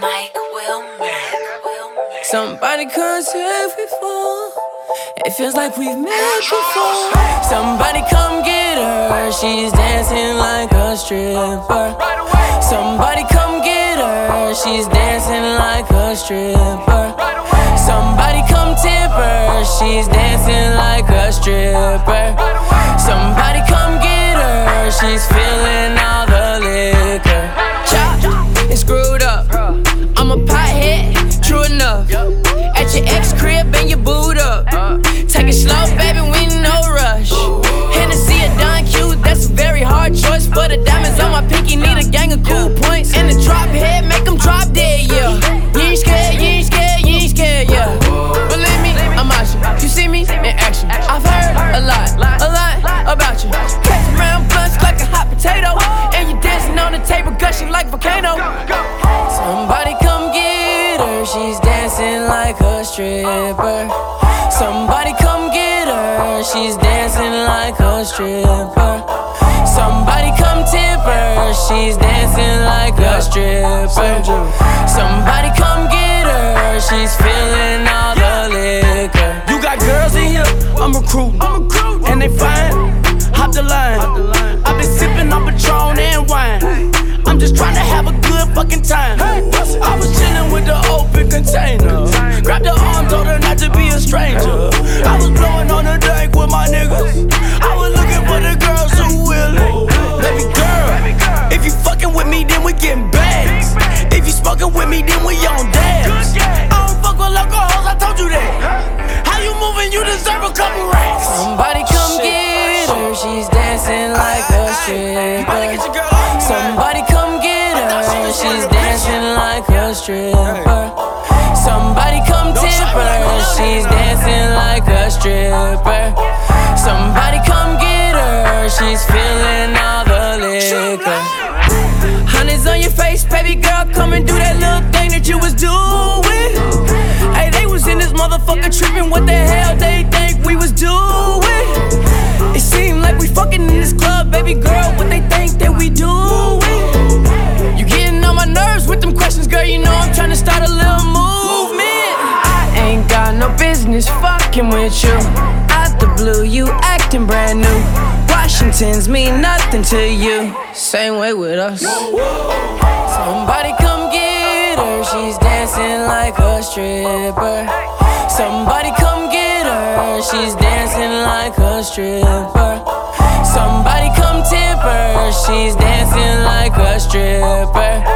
Mike Wilmer. Somebody come save me for. It feels like we've met before. Somebody come get her. She's dancing like a stripper. Somebody come get her. She's dancing like a stripper. Somebody come tip her. She's dancing like a stripper. Like volcano. Somebody come get her, she's dancing like a stripper. Somebody come get her, she's dancing like a stripper. Somebody come tip her, she's dancing like a stripper. Somebody come get her, she's feeling all the liquor. You got girls in here, I'm recruiting. And they fine, time. I was chilling with the open container. Grabbed the arm, told her not to be a stranger. I was blowing on the dank with my niggas. I was looking for the girls who willing. Baby girl, if you fucking with me, then we getting bags. If you smoking with me, then we on dabs. I don't fuck with local hoes, I told you that. How you moving? You deserve a couple racks. Somebody stripper. Somebody come tip her, she's dancing like a stripper. Somebody come get her, she's feeling all the liquor. Hundreds on your face, baby girl, come and do that little thing that you was doing. Hey, they was in this motherfucker tripping, what the hell they think we was doing? It seemed like we fucking in this club, baby girl, what they think that we doing? Start a little movement. I ain't got no business fucking with you. Out the blue, you acting brand new. Washingtons mean nothing to you. Same way with us. Somebody come get her, she's dancing like a stripper. Somebody come get her, she's dancing like a stripper. Somebody come tip her, she's dancing like a stripper.